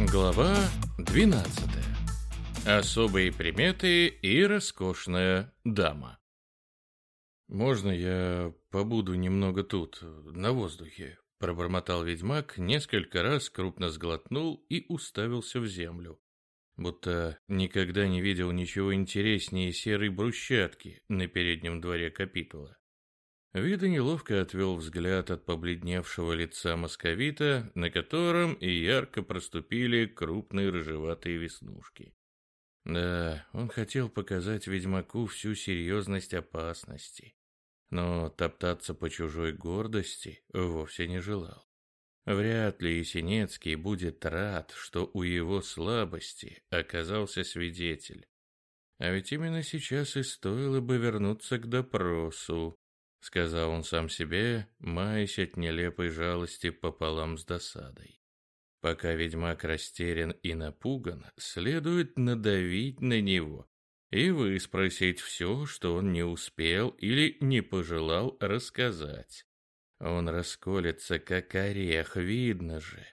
Глава 12. Особые приметы и роскошная дама. «Можно я побуду немного тут, на воздухе?» Пробормотал ведьмак, несколько раз крупно сглотнул и уставился в землю. Будто никогда не видел ничего интереснее серой брусчатки на переднем дворе капитула. Вида неловко отвел взгляд от побледневшего лица московита, на котором и ярко проступили крупные рыжеватые веснушки. Да, он хотел показать ведьмаку всю серьезность опасности, но топтаться по чужой гордости вовсе не желал. Вряд ли Есенинский будет рад, что у его слабости оказался свидетель. А ведь именно сейчас и стоило бы вернуться к допросу, — сказал он сам себе, маясь от нелепой жалости пополам с досадой. Пока ведьмак растерян и напуган, следует надавить на него и выспросить все, что он не успел или не пожелал рассказать. Он расколется, как орех, видно же.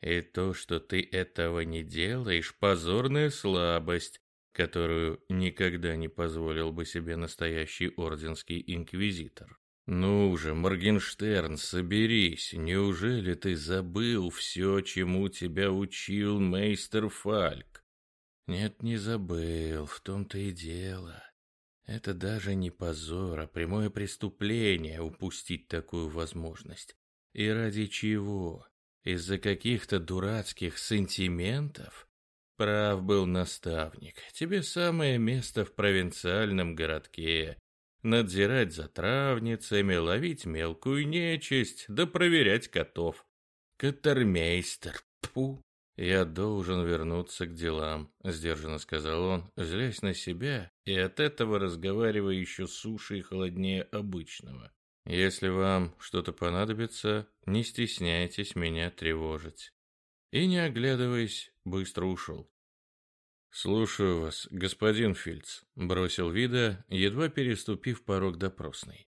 И то, что ты этого не делаешь, позорная слабость, которую никогда не позволил бы себе настоящий орденский инквизитор. Ну же, Моргенштерн, соберись. Неужели ты забыл все, чему тебя учил мейстер Фальк? Нет, не забыл, в том-то и дело. Это даже не позор, а прямое преступление упустить такую возможность. И ради чего? Из-за каких-то дурацких сантиментов? Прав был наставник. Тебе самое место в провинциальном городке. Надзирать за травницами, ловить мелкую нечисть, да проверять котов. Катермейстер, пфу. «Я должен вернуться к делам», — сдержанно сказал он, злясь на себя и от этого разговаривая еще суше и холоднее обычного. «Если вам что-то понадобится, не стесняйтесь меня тревожить» и, не оглядываясь, быстро ушел. «Слушаю вас, господин Фильц», — бросил Вида, едва переступив порог допросной.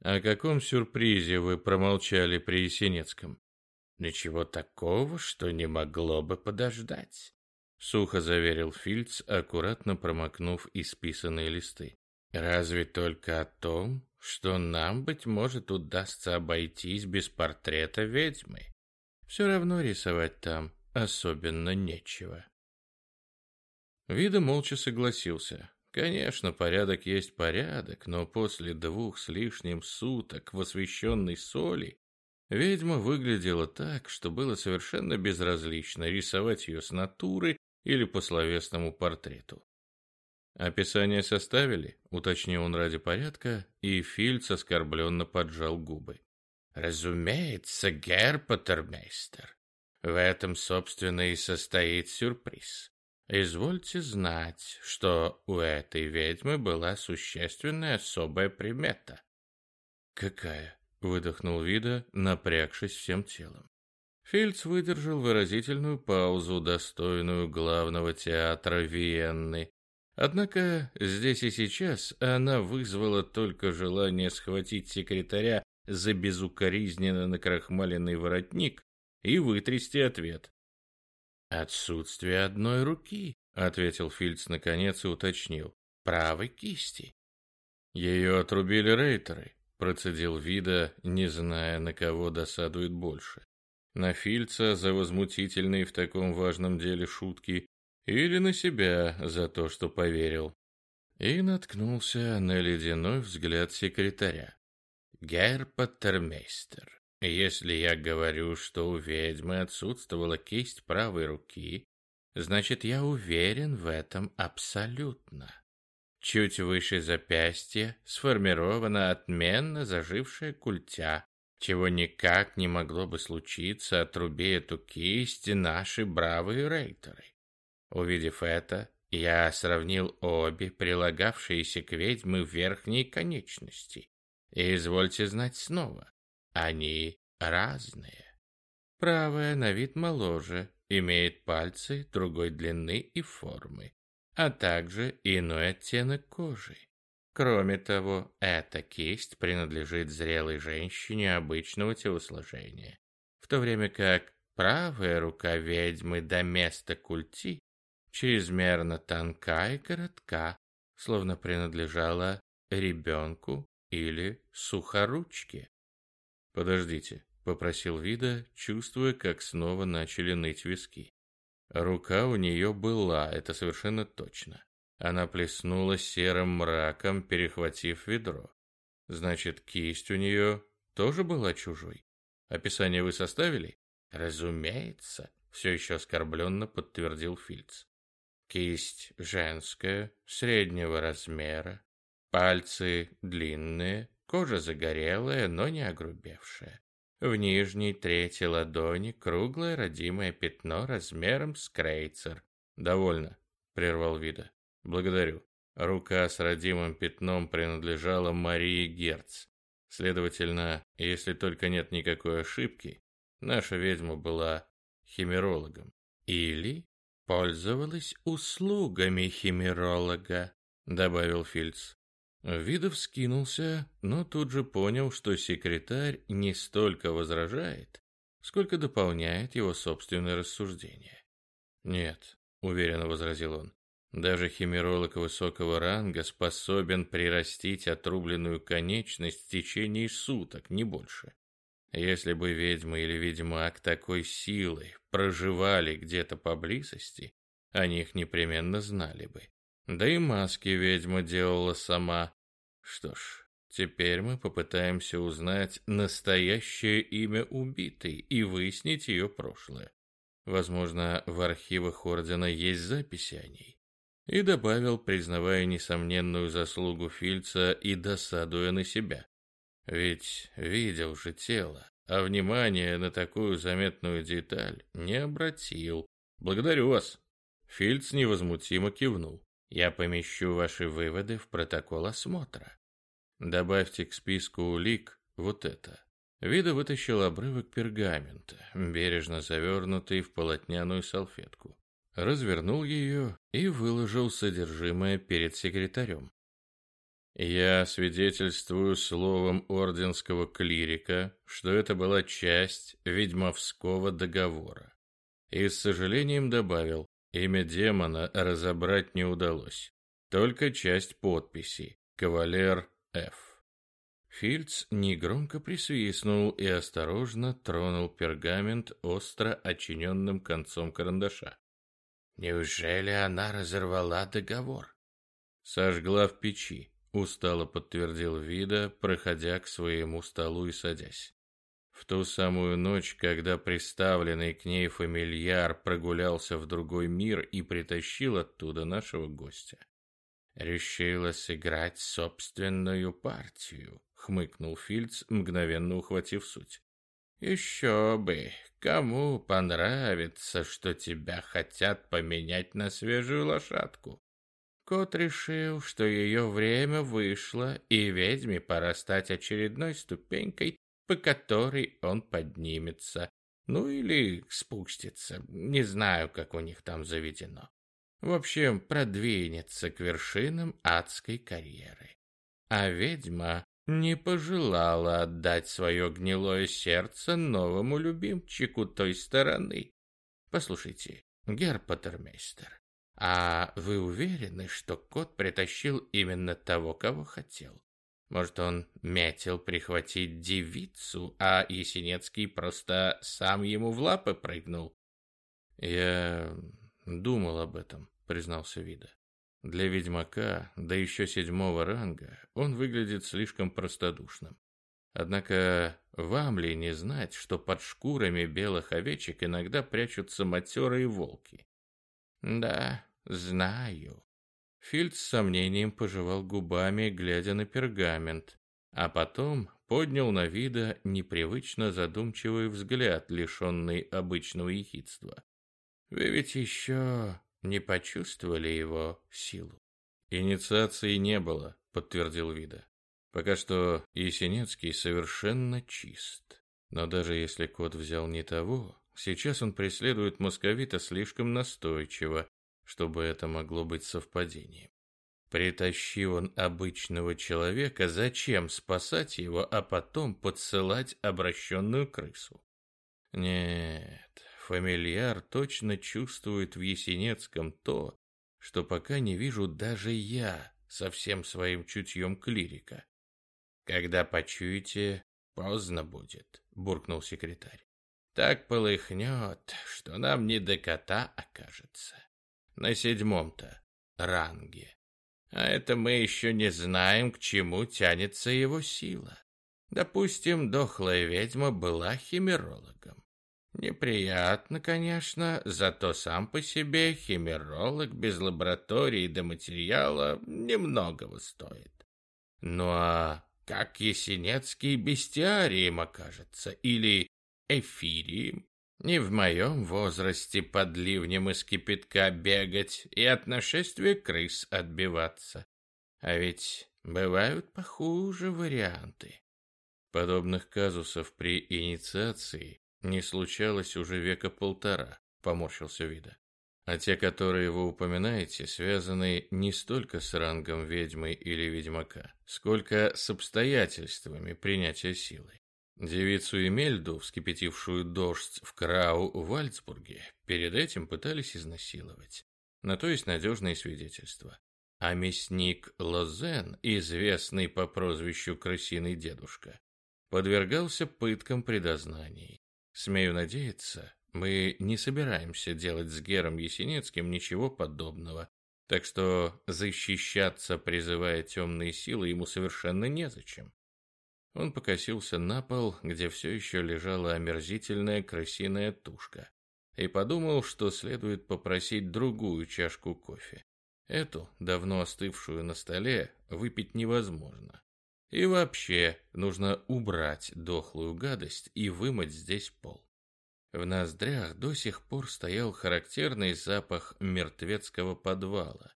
«О каком сюрпризе вы промолчали при Есенецком?» «Ничего такого, что не могло бы подождать», — сухо заверил Фильц, аккуратно промокнув исписанные листы. «Разве только о том, что нам, быть может, удастся обойтись без портрета ведьмы. Все равно рисовать там особенно нечего. Вида молча согласился. Конечно, порядок есть порядок, но после двух с лишним суток в освещенной соли ведьма выглядела так, что было совершенно безразлично рисовать ее с натуры или по словесному портрету. «Описание составили?» — уточнил он ради порядка, и Фильц оскорбленно поджал губы. Разумеется, герр Паттермейстер. В этом, собственно, и состоит сюрприз. Извольте знать, что у этой ведьмы была существенная особая примета. Какая? Выдохнул Вида, напрягшись всем телом. Фильц выдержал выразительную паузу, достойную главного театра Виенны. Однако здесь и сейчас она вызвала только желание схватить секретаря за безукоризненно накрахмаленный воротник и вытрясти ответ. «Отсутствие одной руки», — ответил Фильц наконец и уточнил. «Правой кисти». «Ее отрубили рейтеры», — процедил Вида, не зная, на кого досадует больше. На Фильца за возмутительные в таком важном деле шутки или на себя за то, что поверил. И наткнулся на ледяной взгляд секретаря. Герр Паттермейстер, если я говорю, что у ведьмы отсутствовала кисть правой руки, значит, я уверен в этом абсолютно. Чуть выше запястья сформирована отменно зажившая культя, чего никак не могло бы случиться, отруби эту кисть наши бравые рейтеры. Увидев это, я сравнил обе прилагавшиеся к ведьме верхние конечности и извольте знать снова, они разные. Правая на вид моложе, имеет пальцы другой длины и формы, а также иной оттенок кожи. Кроме того, эта кисть принадлежит зрелой женщине обычного телосложения, в то время как правая рука ведьмы до места культи чрезмерно тонка и коротка, словно принадлежала ребенку или сухоручке. «Подождите», — попросил Вида, чувствуя, как снова начали ныть виски. Рука у нее была, это совершенно точно. Она плеснула серым мраком, перехватив ведро. Значит, кисть у нее тоже была чужой. Описание вы составили? Разумеется, все еще оскорбленно подтвердил Фильц. Кисть женская, среднего размера, пальцы длинные, кожа загорелая, но не огрубевшая. В нижней трети ладони круглое родимое пятно размером с крейцер. «Довольно», — прервал Вида. «Благодарю. Рука с родимым пятном принадлежала Марии Герц. Следовательно, если только нет никакой ошибки, наша ведьма была химерологом. Или пользовалась услугами химеролога, добавил Фильц. Видов скинулся, но тут же понял, что секретарь не столько возражает, сколько дополняет его собственное рассуждение. «Нет», — уверенно возразил он, — «даже химеролог высокого ранга способен прирастить отрубленную конечность в течение суток, не больше. Если бы ведьма или ведьмак такой силы проживали где-то поблизости, они их непременно знали бы. Да и маски ведьма делала сама, что ж, теперь мы попытаемся узнать настоящее имя убитой и выяснить ее прошлое. Возможно, в архивах Ордена есть записи о ней. И добавил, признавая несомненную заслугу Фильца и досадуя на себя. Ведь видел же тело, а внимания на такую заметную деталь не обратил. Благодарю вас. Фильц невозмутимо кивнул. Я помещу ваши выводы в протокол осмотра. Добавьте к списку улик вот это. Вида вытащил обрывок пергамента, бережно завернутый в полотняную салфетку. Развернул ее и выложил содержимое перед секретарем. Я свидетельствую словом орденского клирика, что это была часть ведьмовского договора. И с сожалением добавил, Имя демона разобрать не удалось. Только часть подписи. Кавалер Ф. Фильц негромко присвистнул и осторожно тронул пергамент остро очиненным концом карандаша. Неужели она разорвала договор? Сожгла в печи, устало подтвердил Вида, проходя к своему столу и садясь. В ту самую ночь, когда приставленный к ней фамильяр прогулялся в другой мир и притащил оттуда нашего гостя. Решила сыграть собственную партию, хмыкнул Фильц, мгновенно ухватив суть. Еще бы, кому понравится, что тебя хотят поменять на свежую лошадку? Кот решил, что ее время вышло, и ведьме пора стать очередной ступенькой по которой он поднимется. Ну или спустится. Не знаю, как у них там заведено. В общем, продвинется к вершинам адской карьеры. А ведьма не пожелала отдать свое гнилое сердце новому любимчику той стороны. Послушайте, герр Паттермейстер, а вы уверены, что кот притащил именно того, кого хотел? Может, он метил прихватить девицу, а Есенецкий просто сам ему в лапы прыгнул? Я думал об этом, признался Вида. Для ведьмака, да еще седьмого ранга, он выглядит слишком простодушным. Однако вам ли не знать, что под шкурами белых овечек иногда прячутся матерые волки? Да, знаю. Фильд с сомнением пожевал губами, глядя на пергамент, а потом поднял на вида непривычно задумчивый взгляд, лишенный обычного ехидства. «Вы ведь еще не почувствовали его силу?» «Инициации не было», — подтвердил Вида. «Пока что Есенинский совершенно чист. Но даже если кот взял не того, сейчас он преследует московита слишком настойчиво, чтобы это могло быть совпадением. Притащи он обычного человека, зачем спасать его, а потом подсылать обращенную крысу? Нет, фамильяр точно чувствует в Есенецком то, что пока не вижу даже я со всем своим чутьем клирика. Когда почуете, поздно будет, буркнул секретарь. Так полыхнет, что нам не до кота окажется. На седьмом-то ранге. А это мы еще не знаем, к чему тянется его сила. Допустим, дохлая ведьма была химерологом. Неприятно, конечно, зато сам по себе химеролог без лаборатории до материала немногого стоит. Ну а как Есенецкий бестиарием окажется или эфирием? Не в моем возрасте под ливнем из кипятка бегать и от нашествия крыс отбиваться. А ведь бывают похуже варианты. Подобных казусов при инициации не случалось уже века полтора, поморщился Вида. А те, которые вы упоминаете, связаны не столько с рангом ведьмы или ведьмака, сколько с обстоятельствами принятия силы. Девицу Эмельду, вскипятившую дождь в Крау в Вальцбурге, перед этим пытались изнасиловать. На то есть надежные свидетельства. А мясник Лозен, известный по прозвищу Крысиный дедушка, подвергался пыткам при дознании. Смею надеяться, мы не собираемся делать с Гером Есенинским ничего подобного, так что защищаться, призывая темные силы, ему совершенно незачем. Он покосился на пол, где все еще лежала омерзительная крысиная тушка, и подумал, что следует попросить другую чашку кофе. Эту, давно остывшую на столе, выпить невозможно. И вообще, нужно убрать дохлую гадость и вымыть здесь пол. В ноздрях до сих пор стоял характерный запах мертвецкого подвала,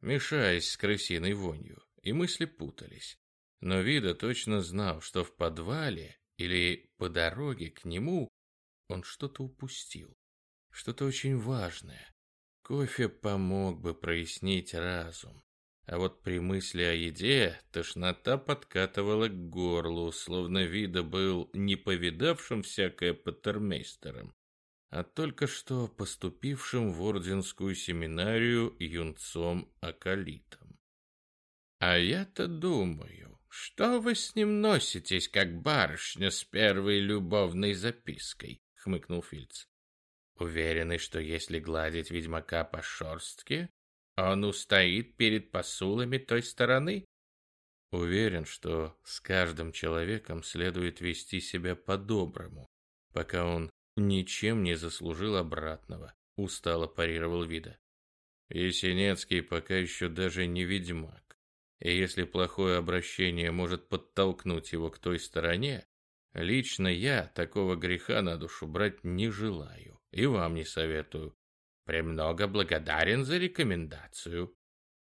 мешаясь с крысиной вонью, и мысли путались. Но Вида точно знал, что в подвале или по дороге к нему он что-то упустил. Что-то очень важное. Кофе помог бы прояснить разум. А вот при мысли о еде тошнота подкатывала к горлу, словно Вида был не повидавшим всякое патермейстером, а только что поступившим в орденскую семинарию юнцом-акалитом. А я-то думаю, «Что вы с ним носитесь, как барышня с первой любовной запиской?» — хмыкнул Фильц. «Уверены, что если гладить ведьмака по шорстке, он устоит перед посулами той стороны?» «Уверен, что с каждым человеком следует вести себя по-доброму, пока он ничем не заслужил обратного», — устало парировал Вида. Есенецкий пока еще даже не ведьмак. И если плохое обращение может подтолкнуть его к той стороне, лично я такого греха на душу брать не желаю и вам не советую. Премного благодарен за рекомендацию.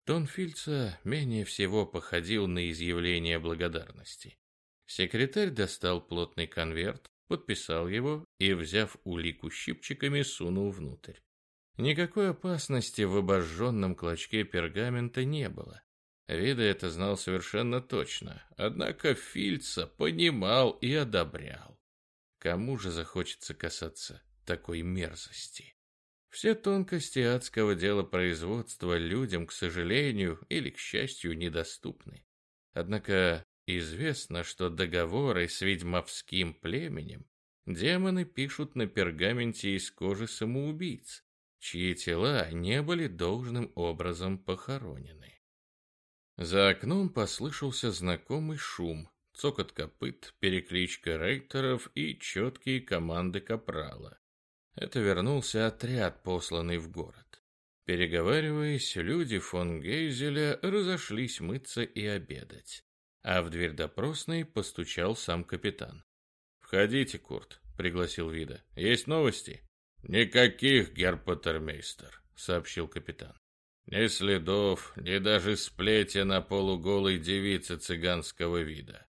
Тон Фильца менее всего походил на изъявление благодарности. Секретарь достал плотный конверт, подписал его и, взяв улику щипчиками, сунул внутрь. Никакой опасности в обожженном клочке пергамента не было. Вида это знал совершенно точно, однако Фильца понимал и одобрял. Кому же захочется касаться такой мерзости? Все тонкости адского дела производства людям, к сожалению или к счастью, недоступны. Однако известно, что договоры с ведьмовским племенем демоны пишут на пергаменте из кожи самоубийц, чьи тела не были должным образом похоронены. За окном послышался знакомый шум, цокот копыт, перекличка рейтеров и четкие команды капрала. Это вернулся отряд, посланный в город. Переговариваясь, люди фон Гейзеля разошлись мыться и обедать. А в дверь допросной постучал сам капитан. «Входите, Курт», — пригласил Вида. «Есть новости?» «Никаких, герпатермейстер», — сообщил капитан. Ни следов, ни даже сплетя на полуголой девице цыганского вида.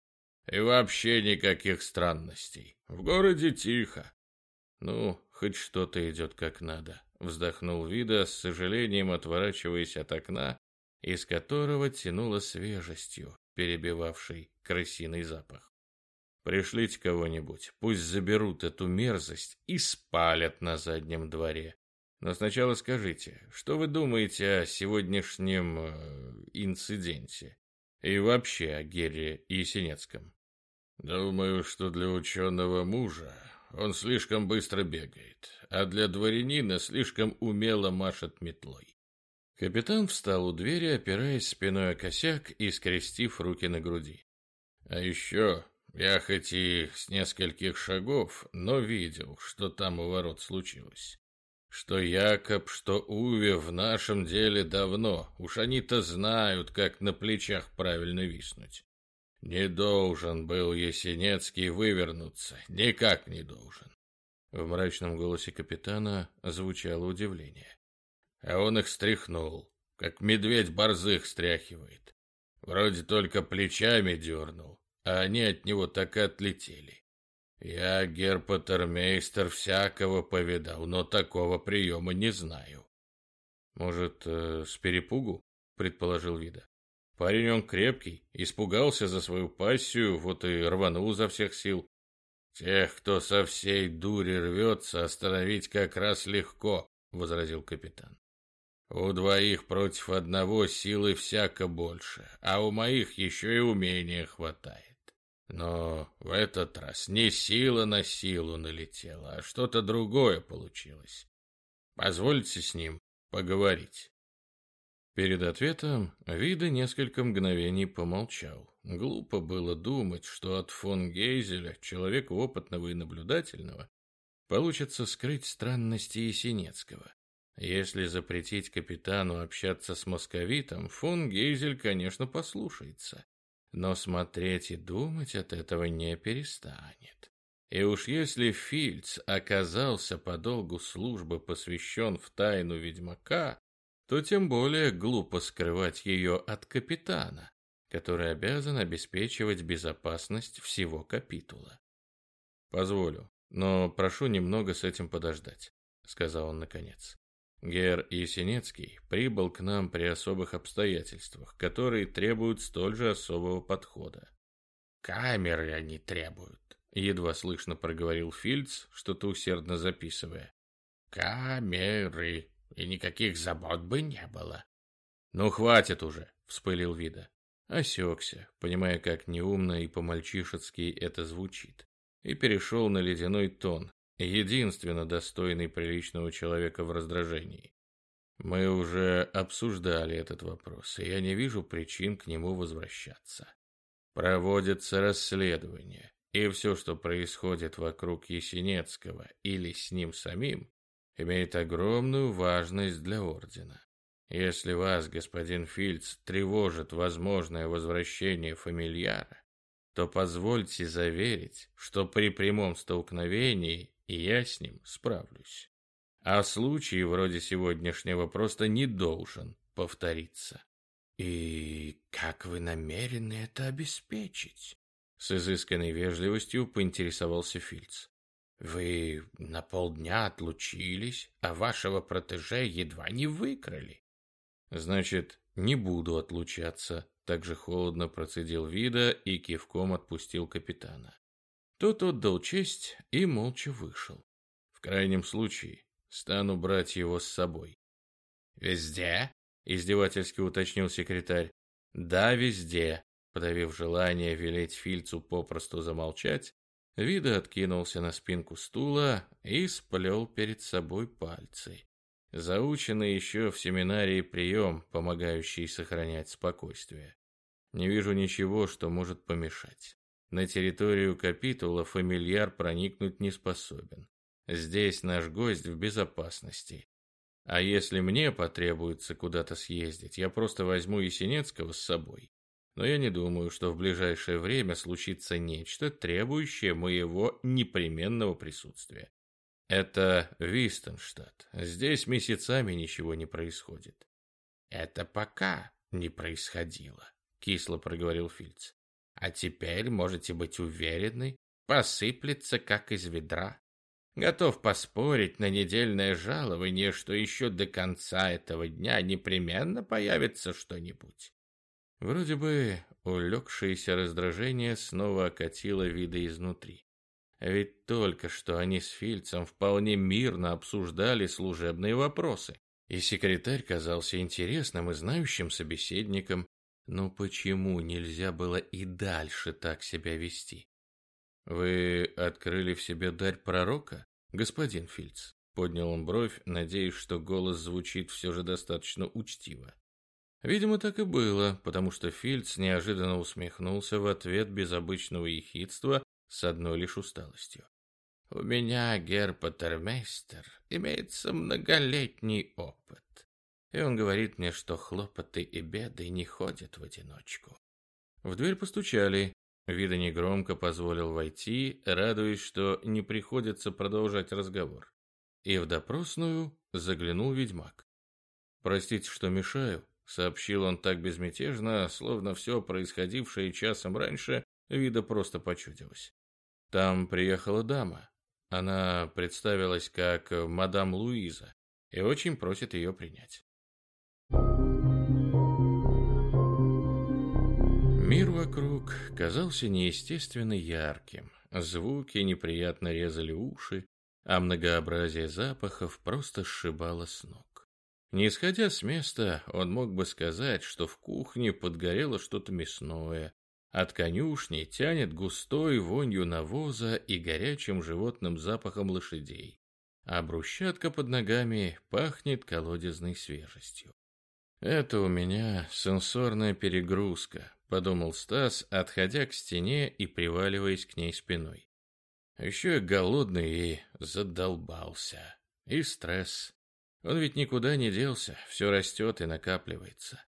И вообще никаких странностей. В городе тихо. Ну, хоть что-то идет как надо, вздохнул Вида с сожалением, отворачиваясь от окна, из которого тянуло свежестью, перебивавшей крысиный запах. Пришлите кого-нибудь, пусть заберут эту мерзость и спалят на заднем дворе. Но сначала скажите, что вы думаете о сегодняшнем э, инциденте? И вообще о Гере Есенецком? Думаю, что для ученого мужа он слишком быстро бегает, а для дворянина слишком умело машет метлой. Капитан встал у двери, опираясь спиной о косяк и скрестив руки на груди. А еще я хоть и с нескольких шагов, но видел, что там у ворот случилось. Что Якоб, что Уве в нашем деле давно, уж они-то знают, как на плечах правильно виснуть. Не должен был Есенецкий вывернуться, никак не должен. В мрачном голосе капитана звучало удивление. А он их стряхнул, как медведь борзых стряхивает. Вроде только плечами дернул, а они от него так и отлетели. Я, герпатермейстер, всякого повидал, но такого приема не знаю. Может, э, с перепугу, предположил Вида. Парень он крепкий, испугался за свою пассию, вот и рванул за всех сил. Тех, кто со всей дури рвется, остановить как раз легко, возразил капитан. У двоих против одного силы всяко больше, а у моих еще и умения хватает. Но в этот раз не сила на силу налетела, а что-то другое получилось. Позвольте с ним поговорить. Перед ответом Вида несколько мгновений помолчал. Глупо было думать, что от фон Гейзеля, человека опытного и наблюдательного, получится скрыть странности Есенецкого. Если запретить капитану общаться с московитом, фон Гейзель, конечно, послушается. Но смотреть и думать от этого не перестанет. И уж если Фильц оказался по долгу службы посвящен в тайну ведьмака, то тем более глупо скрывать ее от капитана, который обязан обеспечивать безопасность всего капитула. «Позволю, но прошу немного с этим подождать», — сказал он наконец. Гер Есенецкий прибыл к нам при особых обстоятельствах, которые требуют столь же особого подхода. «Камеры они требуют», — едва слышно проговорил Фильдс, что-то усердно записывая. «Камеры, и никаких забот бы не было». «Ну, хватит уже», — вспылил Вида. Осекся, понимая, как неумно и по-мальчишески это звучит, и перешел на ледяной тон, единственно достойный приличного человека в раздражении. Мы уже обсуждали этот вопрос, и я не вижу причин к нему возвращаться. Проводится расследование, и все, что происходит вокруг Есенецкого или с ним самим, имеет огромную важность для Ордена. Если вас, господин Фильц, тревожит возможное возвращение фамильяра, то позвольте заверить, что при прямом столкновении я с ним справлюсь. А случай вроде сегодняшнего просто не должен повториться. И как вы намерены это обеспечить? С изысканной вежливостью поинтересовался Фильц. Вы на полдня отлучились, а вашего протеже едва не выкрали. Значит, не буду отлучаться, так же холодно процедил Вида и кивком отпустил капитана. Тот отдал честь и молча вышел. В крайнем случае, стану брать его с собой. «Везде?» — издевательски уточнил секретарь. «Да, везде», — подавив желание велеть Фильцу попросту замолчать, Вида откинулся на спинку стула и сплел перед собой пальцы. Заученный еще в семинарии прием, помогающий сохранять спокойствие. Не вижу ничего, что может помешать. На территорию капитула фамильяр проникнуть не способен. Здесь наш гость в безопасности. А если мне потребуется куда-то съездить, я просто возьму Есенецкого с собой. Но я не думаю, что в ближайшее время случится нечто, требующее моего непременного присутствия. Это Вистенштадт. Здесь месяцами ничего не происходит. Это пока не происходило, кисло проговорил Фильц. А теперь можете быть уверены, посыплется как из ведра. Готов поспорить на недельное жалование, что еще до конца этого дня непременно появится что-нибудь. Вроде бы улегшееся раздражение снова окатило вида изнутри. Ведь только что они с Фильцем вполне мирно обсуждали служебные вопросы, и секретарь казался интересным и знающим собеседником, но почему нельзя было и дальше так себя вести? «Вы открыли в себе дарь пророка, господин Фильц?» Поднял он бровь, надеясь, что голос звучит все же достаточно учтиво. Видимо, так и было, потому что Фильц неожиданно усмехнулся в ответ без обычного ехидства с одной лишь усталостью. «У меня, гер Паттермейстер, имеется многолетний опыт, и он говорит мне, что хлопоты и беды не ходят в одиночку». В дверь постучали. Вида негромко позволил войти, радуясь, что не приходится продолжать разговор. И в допросную заглянул ведьмак. «Простите, что мешаю», — сообщил он так безмятежно, словно все происходившее часом раньше вида просто почудилось. Там приехала дама. Она представилась как мадам Луиза и очень просит ее принять. Мир вокруг казался неестественно ярким. Звуки неприятно резали уши, а многообразие запахов просто сшибало с ног. Не сходя с места, он мог бы сказать, что в кухне подгорело что-то мясное, от конюшни тянет густой вонью навоза и горячим животным запахом лошадей, а брусчатка под ногами пахнет колодезной свежестью. «Это у меня сенсорная перегрузка», — подумал Стас, отходя к стене и приваливаясь к ней спиной. Еще и голодный и задолбался. И стресс. Он ведь никуда не делся, все растет и накапливается.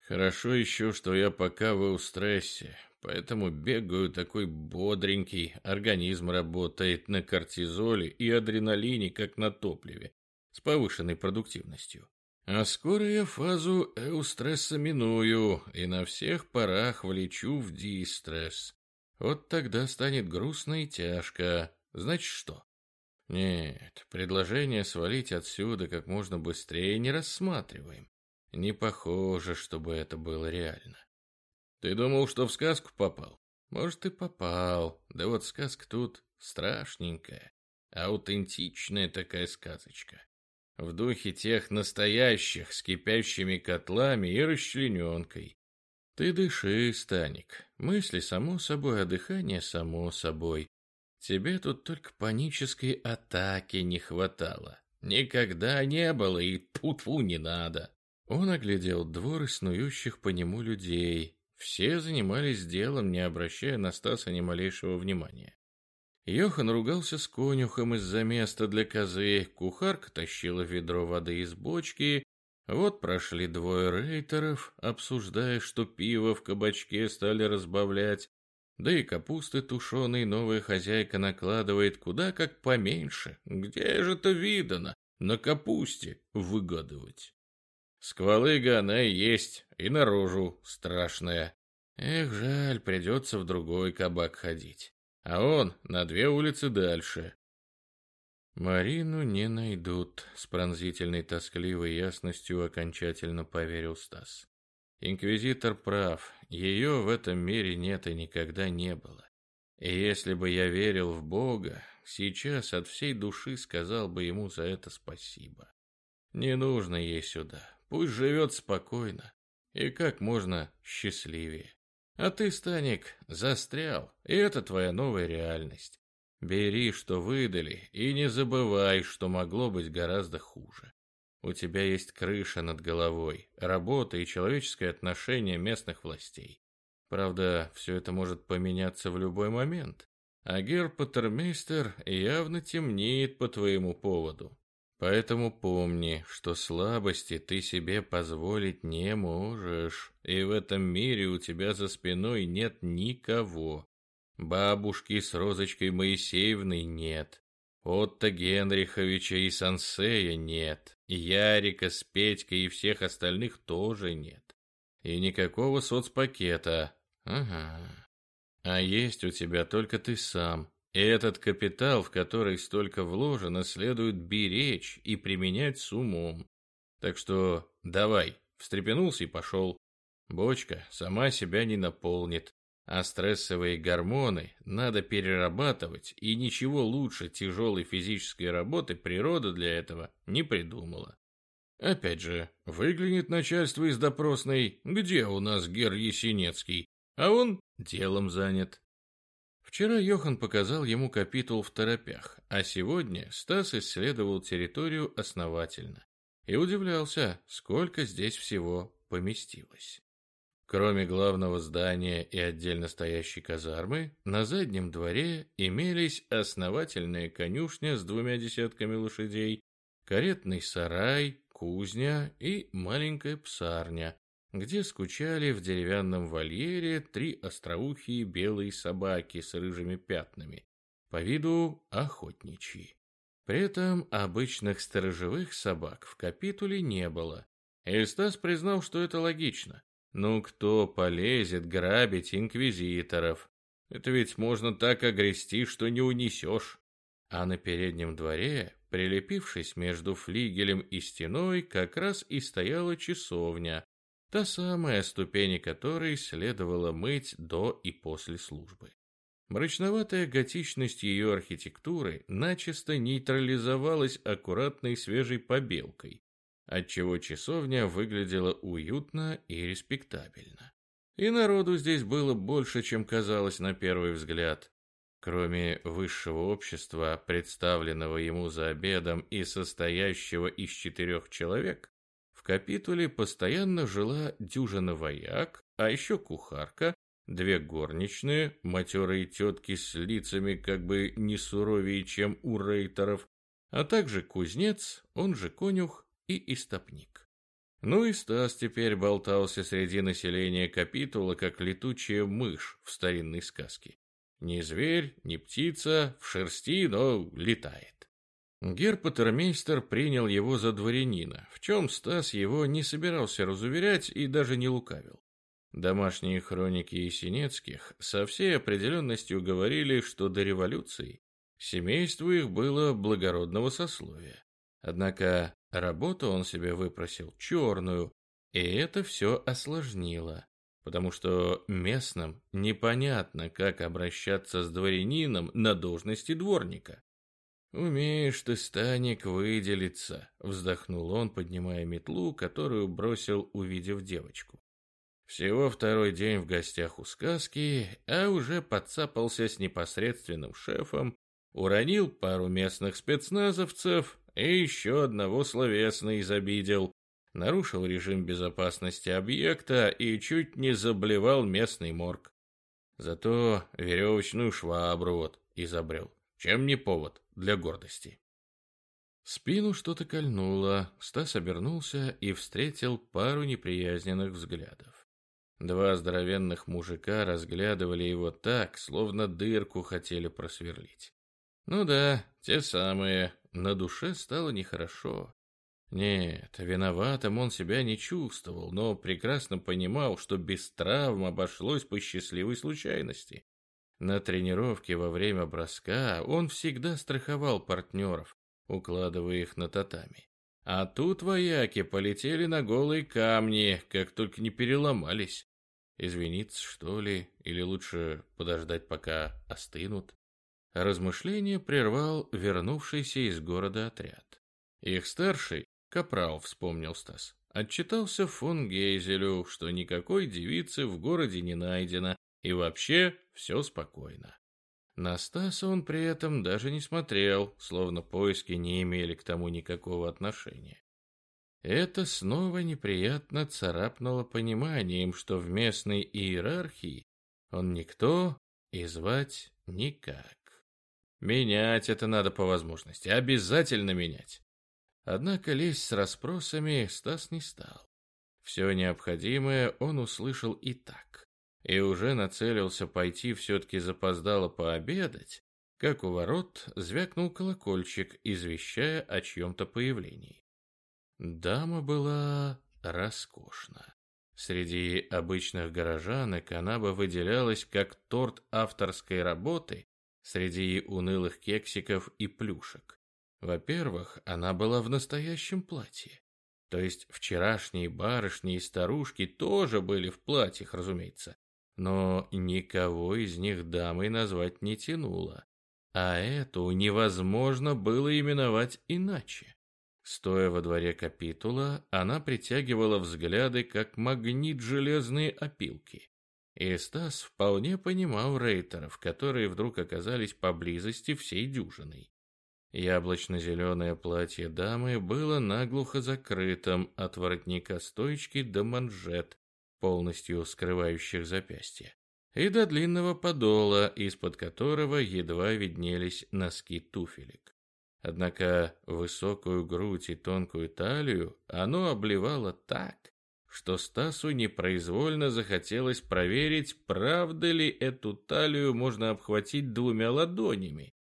Хорошо еще, что я пока в стрессе, поэтому бегаю такой бодренький, организм работает на кортизоле и адреналине, как на топливе, с повышенной продуктивностью. А скоро я фазу эустресса миную и на всех парах влечу в дистресс. Вот тогда станет грустно и тяжко. Значит что? Нет, предложение свалить отсюда как можно быстрее не рассматриваем. Не похоже, чтобы это было реально. Ты думал, что в сказку попал? Может, и попал. Да вот сказка тут страшненькая. Аутентичная такая сказочка. В духе тех настоящих, с кипящими котлами и расчлененкой. Ты дыши, Станик. Мысли само собой, а дыхание само собой. Тебе тут только панической атаки не хватало. Никогда не было и тьфу не надо. Он оглядел двор и снующих по нему людей. Все занимались делом, не обращая на Стаса ни малейшего внимания. Йохан ругался с конюхом из-за места для козы, кухарка тащила ведро воды из бочки, вот прошли двое рейтеров, обсуждая, что пиво в кабачке стали разбавлять, да и капусты тушеной новая хозяйка накладывает куда как поменьше. Где же это видано? На капусте выгадывать. Сквалыга она и есть, и наружу страшная. Эх, жаль, придется в другой кабак ходить. А он на две улицы дальше. Марину не найдут, с пронзительной тоскливой ясностью окончательно поверил Стас. Инквизитор прав, ее в этом мире нет и никогда не было. И если бы я верил в Бога, сейчас от всей души сказал бы ему за это спасибо. Не нужно ей сюда. Пусть живет спокойно и как можно счастливее. А ты, Станик, застрял, и это твоя новая реальность. Бери, что выдали, и не забывай, что могло быть гораздо хуже. У тебя есть крыша над головой, работа и человеческое отношение местных властей. Правда, все это может поменяться в любой момент. А Герпатермейстер явно темнеет по твоему поводу. Поэтому помни, что слабости ты себе позволить не можешь, и в этом мире у тебя за спиной нет никого. Бабушки с Розочкой Моисеевной нет. Отто Генриховича и Сансея нет. Ярика с Петькой и всех остальных тоже нет. И никакого соцпакета. Ага. А есть у тебя только ты сам, и этот капитал, в который столько вложено, следует беречь и применять с умом. Так что давай, встрепенулся и пошел. Бочка сама себя не наполнит, а стрессовые гормоны надо перерабатывать, и ничего лучше тяжелой физической работы природа для этого не придумала. Опять же, выглянет начальство из допросной, где у нас Гер Есенецкий, а он делом занят. Вчера Йохан показал ему капитул в торопях, а сегодня Стас исследовал территорию основательно и удивлялся, сколько здесь всего поместилось. Кроме главного здания и отдельно стоящей казармы, на заднем дворе имелись основательная конюшня с двумя десятками лошадей, каретный сарай, кузня и маленькая псарня, где скучали в деревянном вольере три остроухие белые собаки с рыжими пятнами, по виду охотничьи. При этом обычных сторожевых собак в капитуле не было, и Стас признал, что это логично. Ну кто полезет грабить инквизиторов? Это ведь можно так огрести, что не унесешь. А на переднем дворе, прилепившись между флигелем и стеной, как раз и стояла часовня, та самая ступени которой следовало мыть до и после службы. Мрачноватая готичность ее архитектуры начисто нейтрализовалась аккуратной свежей побелкой, отчего часовня выглядела уютно и респектабельно. И народу здесь было больше, чем казалось на первый взгляд. Кроме высшего общества, представленного ему за обедом и состоящего из четырех человек, в капитуле постоянно жила дюжина вояк, а еще кухарка, две горничные, матерые тетки с лицами как бы не суровее, чем у рейтеров, а также кузнец, он же конюх, и истопник. Ну и Стас теперь болтался среди населения капитула, как летучая мышь в старинной сказке. Не зверь, не птица, в шерсти, но летает. Герпатермейстер принял его за дворянина, в чем Стас его не собирался разуверять и даже не лукавил. Домашние хроники Есенецких со всей определенностью говорили, что до революции семейство их было благородного сословия. Однако Работу он себе выпросил черную, и это все осложнило, потому что местным непонятно, как обращаться с дворянином на должности дворника. «Умеешь ты, Станик, выделиться», — вздохнул он, поднимая метлу, которую бросил, увидев девочку. Всего второй день в гостях у сказки, а уже подцапался с непосредственным шефом, уронил пару местных спецназовцев и еще одного словесно изобидел, нарушил режим безопасности объекта и чуть не заблевал местный морг. Зато веревочную швабру вот изобрел. Чем не повод для гордости. спину что-то кольнуло, Стас обернулся и встретил пару неприязненных взглядов. Два здоровенных мужика разглядывали его так, словно дырку хотели просверлить. Ну да, те самые, на душе стало нехорошо. Нет, виноватым он себя не чувствовал, но прекрасно понимал, что без травм обошлось по счастливой случайности. На тренировке во время броска он всегда страховал партнеров, укладывая их на татами. А тут вояки полетели на голые камни, как только не переломались. Извиниться, что ли, или лучше подождать, пока остынут? Размышление прервал вернувшийся из города отряд. Их старший, капрал, вспомнил Стас, отчитался фон Гейзелю, что никакой девицы в городе не найдено, и вообще все спокойно. На Стаса он при этом даже не смотрел, словно поиски не имели к тому никакого отношения. Это снова неприятно царапнуло пониманием, что в местной иерархии он никто и звать никак. Менять это надо по возможности, обязательно менять. Однако лезть с расспросами Стас не стал. Все необходимое он услышал и так, и уже нацелился пойти все-таки запоздало пообедать, как у ворот звякнул колокольчик, извещая о чьем-то появлении. Дама была роскошна. Среди обычных горожанок она бы выделялась как торт авторской работы среди унылых кексиков и плюшек. Во-первых, она была в настоящем платье. То есть вчерашние барышни и старушки тоже были в платьях, разумеется. Но никого из них дамой назвать не тянуло. А эту невозможно было именовать иначе. Стоя во дворе капитула, она притягивала взгляды, как магнит железные опилки. И Стас вполне понимал рейтеров, которые вдруг оказались поблизости всей дюжиной. Яблочно-зеленое платье дамы было наглухо закрытым от воротника стойчки до манжет, полностью скрывающих запястья, и до длинного подола, из-под которого едва виднелись носки туфелек. Однако высокую грудь и тонкую талию оно обливало так, что Стасу непроизвольно захотелось проверить, правда ли эту талию можно обхватить двумя ладонями,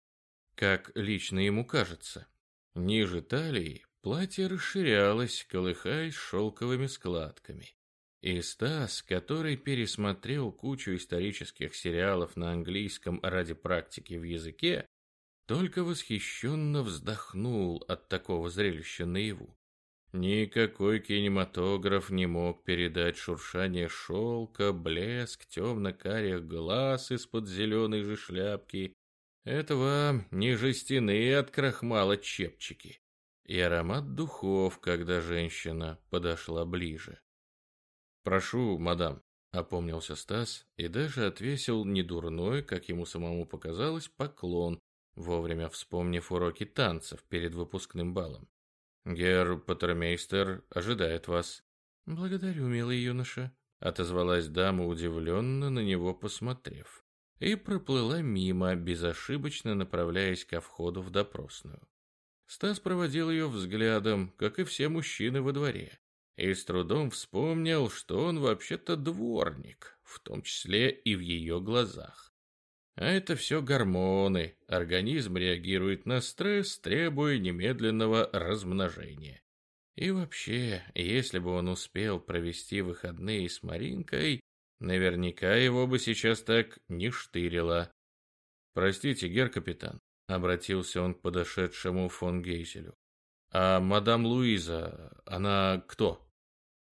как лично ему кажется. Ниже талии платье расширялось, колыхаясь шелковыми складками. И Стас, который пересмотрел кучу исторических сериалов на английском ради практики в языке, только восхищенно вздохнул от такого зрелища наяву. Никакой кинематограф не мог передать шуршание шелка, блеск темно-карих глаз из-под зеленой же шляпки это вам не жестяные от крахмала чепчики. И аромат духов, когда женщина подошла ближе. «Прошу, мадам», — опомнился Стас и даже отвесил недурной, как ему самому показалось, поклон, вовремя вспомнив уроки танцев перед выпускным балом. «Герр Паттермейстер ожидает вас». «Благодарю, милый юноша», — отозвалась дама, удивленно на него посмотрев и проплыла мимо, безошибочно направляясь ко входу в допросную. Стас проводил ее взглядом, как и все мужчины во дворе, и с трудом вспомнил, что он вообще-то дворник, в том числе и в ее глазах. А это все гормоны, организм реагирует на стресс, требуя немедленного размножения. И вообще, если бы он успел провести выходные с Маринкой, Наверняка его бы сейчас так не штырило. «Простите, гер-капитан», — обратился он к подошедшему фон Гейзелю. «А мадам Луиза, она кто?»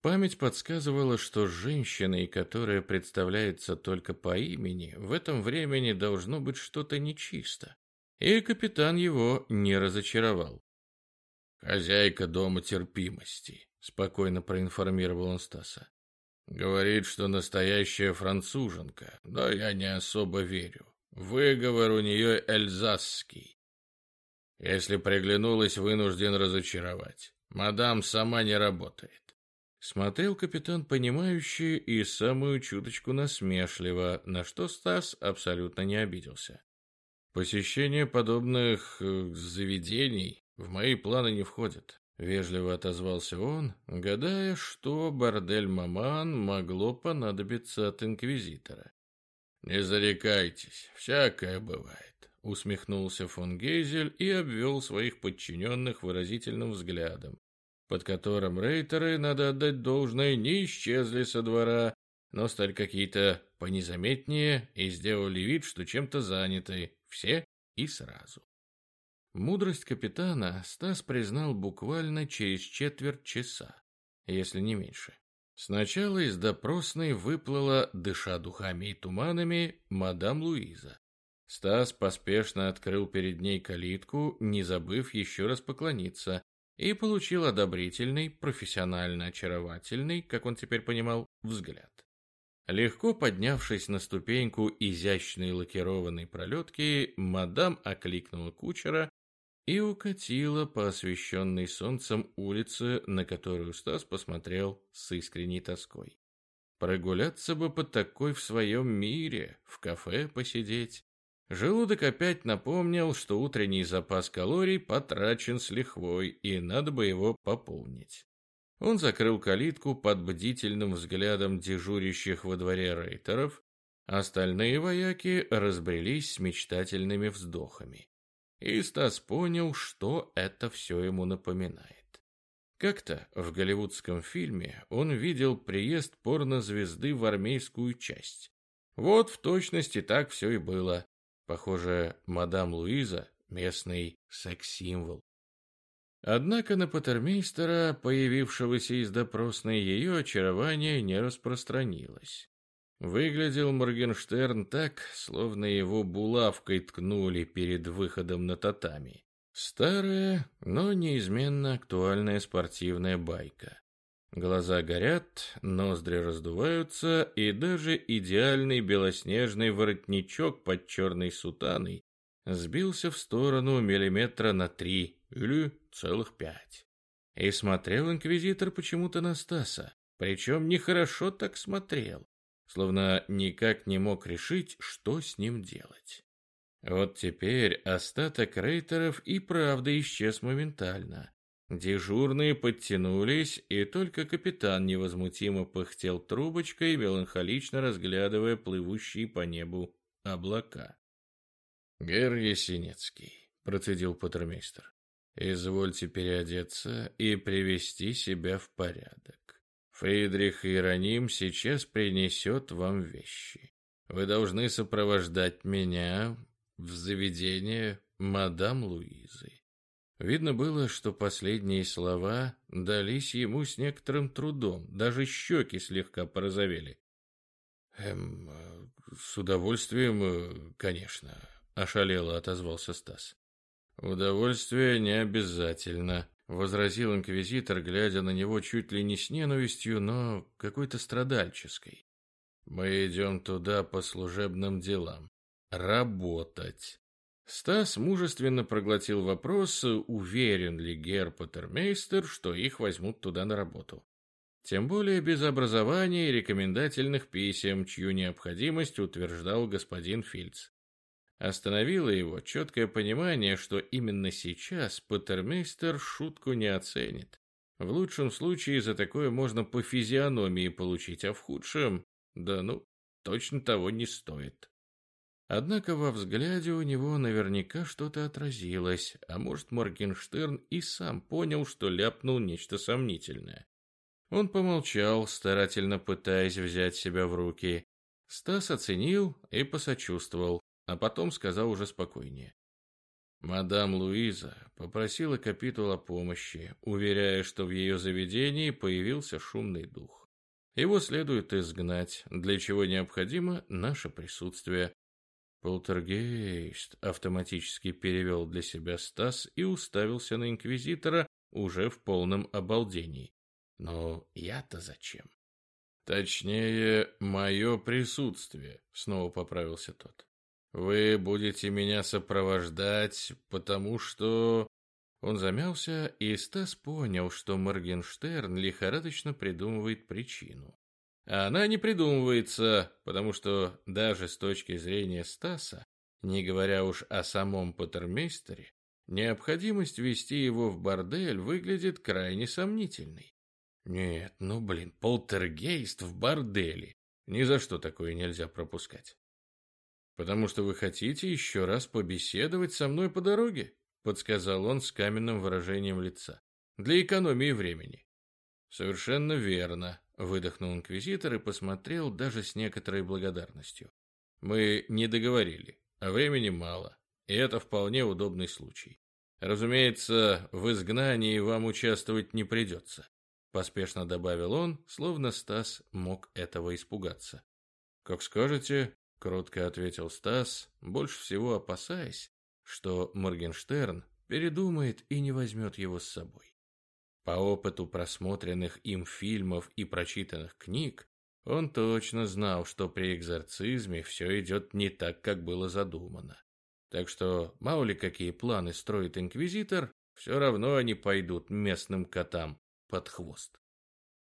Память подсказывала, что женщиной, которая представляется только по имени, в этом времени должно быть что-то нечисто. И капитан его не разочаровал. «Хозяйка дома терпимости», — спокойно проинформировал он Стаса. Говорит, что настоящая француженка, но я не особо верю. Выговор у нее эльзасский. Если приглянулась, вынужден разочаровать. Мадам сама не работает. Смотрел капитан понимающий и самую чуточку насмешливо, на что Стас абсолютно не обиделся. Посещение подобных э, заведений в мои планы не входит. Вежливо отозвался он, гадая, что бордель-маман могло понадобиться от инквизитора. «Не зарекайтесь, всякое бывает», — усмехнулся фон Гейзель и обвел своих подчиненных выразительным взглядом, под которым рейтеры, надо отдать должное, не исчезли со двора, но стали какие-то понезаметнее и сделали вид, что чем-то заняты, все и сразу. Мудрость капитана Стас признал буквально через четверть часа, если не меньше. Сначала из допросной выплыла, дыша духами и туманами, мадам Луиза. Стас поспешно открыл перед ней калитку, не забыв еще раз поклониться, и получил одобрительный, профессионально очаровательный, как он теперь понимал, взгляд. Легко поднявшись на ступеньку изящной лакированной пролетки, мадам окликнула кучера и укатила по освещенной солнцем улице, на которую Стас посмотрел с искренней тоской. Прогуляться бы по такой в своем мире, в кафе посидеть. Желудок опять напомнил, что утренний запас калорий потрачен с лихвой, и надо бы его пополнить. Он закрыл калитку под бдительным взглядом дежурящих во дворе рейтеров, остальные вояки разбрелись с мечтательными вздохами и Стас понял, что это все ему напоминает. Как-то в голливудском фильме он видел приезд порнозвезды в армейскую часть. Вот в точности так все и было. Похоже, мадам Луиза – местный секс-символ. Однако на Патермейстера, появившегося из допросной, ее очарование не распространилось. Выглядел Моргенштерн так, словно его булавкой ткнули перед выходом на татами. Старая, но неизменно актуальная спортивная байка. Глаза горят, ноздри раздуваются, и даже идеальный белоснежный воротничок под черной сутаной сбился в сторону миллиметра на три или целых пять. И смотрел инквизитор почему-то на Стаса, причем нехорошо так смотрел словно никак не мог решить, что с ним делать. Вот теперь остаток рейтеров и правда исчез моментально. Дежурные подтянулись, и только капитан невозмутимо пыхтел трубочкой, меланхолично разглядывая плывущие по небу облака. «Гер Есенецкий», — процедил патермейстер, — «извольте переодеться и привести себя в порядок. Фридрих Иероним сейчас принесет вам вещи. Вы должны сопровождать меня в заведение мадам Луизы. Видно было, что последние слова дались ему с некоторым трудом, даже щеки слегка порозовели. «Эм, с удовольствием, конечно», — ошалело отозвался Стас. «Удовольствие не обязательно», возразил инквизитор, глядя на него чуть ли не с ненавистью, но какой-то страдальческой. Мы идем туда по служебным делам. Работать. Стас мужественно проглотил вопрос, уверен ли Гер Патермейстер, что их возьмут туда на работу. Тем более без образования и рекомендательных писем, чью необходимость утверждал господин Фильц. Остановило его четкое понимание, что именно сейчас Патермейстер шутку не оценит. В лучшем случае за такое можно по физиономии получить, а в худшем, да ну, точно того не стоит. Однако во взгляде у него наверняка что-то отразилось, а может Моргенштерн и сам понял, что ляпнул нечто сомнительное. Он помолчал, старательно пытаясь взять себя в руки. Стас оценил и посочувствовал а потом сказал уже спокойнее. Мадам Луиза попросила капитул о помощи, уверяя, что в ее заведении появился шумный дух. Его следует изгнать, для чего необходимо наше присутствие. Полтергейст автоматически перевел для себя Стас и уставился на инквизитора уже в полном обалдении. Но я-то зачем? Точнее, мое присутствие, снова поправился тот. Вы будете меня сопровождать, потому что...» Он замялся, и Стас понял, что Моргенштерн лихорадочно придумывает причину. А она не придумывается, потому что даже с точки зрения Стаса, не говоря уж о самом Патермейстере, необходимость вести его в бордель выглядит крайне сомнительной. Нет, ну блин, полтергейст в борделе. Ни за что такое нельзя пропускать. «Потому что вы хотите еще раз побеседовать со мной по дороге?» — подсказал он с каменным выражением лица. «Для экономии времени». «Совершенно верно», — выдохнул инквизитор и посмотрел даже с некоторой благодарностью. «Мы не договорили, а времени мало, и это вполне удобный случай. Разумеется, в изгнании вам участвовать не придется», — поспешно добавил он, словно Стас мог этого испугаться. «Как скажете, Кротко ответил Стас, больше всего опасаясь, что Моргенштерн передумает и не возьмет его с собой. По опыту просмотренных им фильмов и прочитанных книг, он точно знал, что при экзорцизме все идет не так, как было задумано. Так что, мало ли какие планы строит инквизитор, все равно они пойдут местным котам под хвост.